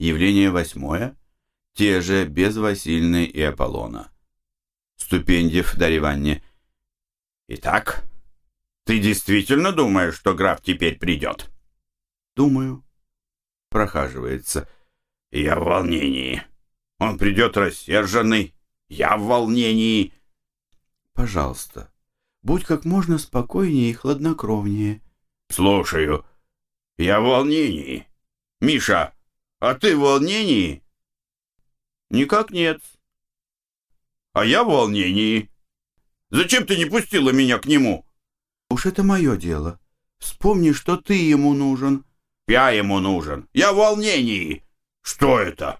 Явление восьмое. Те же без Васильны и Аполлона. Ступендев Дарья Ивановне. Итак, ты действительно думаешь, что граф теперь придет? Думаю. Прохаживается. Я в волнении. Он придет рассерженный. Я в волнении. Пожалуйста, будь как можно спокойнее и хладнокровнее. Слушаю. Я в волнении. Миша, а ты в волнении? Никак нет. А я в волнении. Зачем ты не пустила меня к нему? Уж это мое дело. Вспомни, что ты ему нужен. Я ему нужен. Я в волнении. Что это?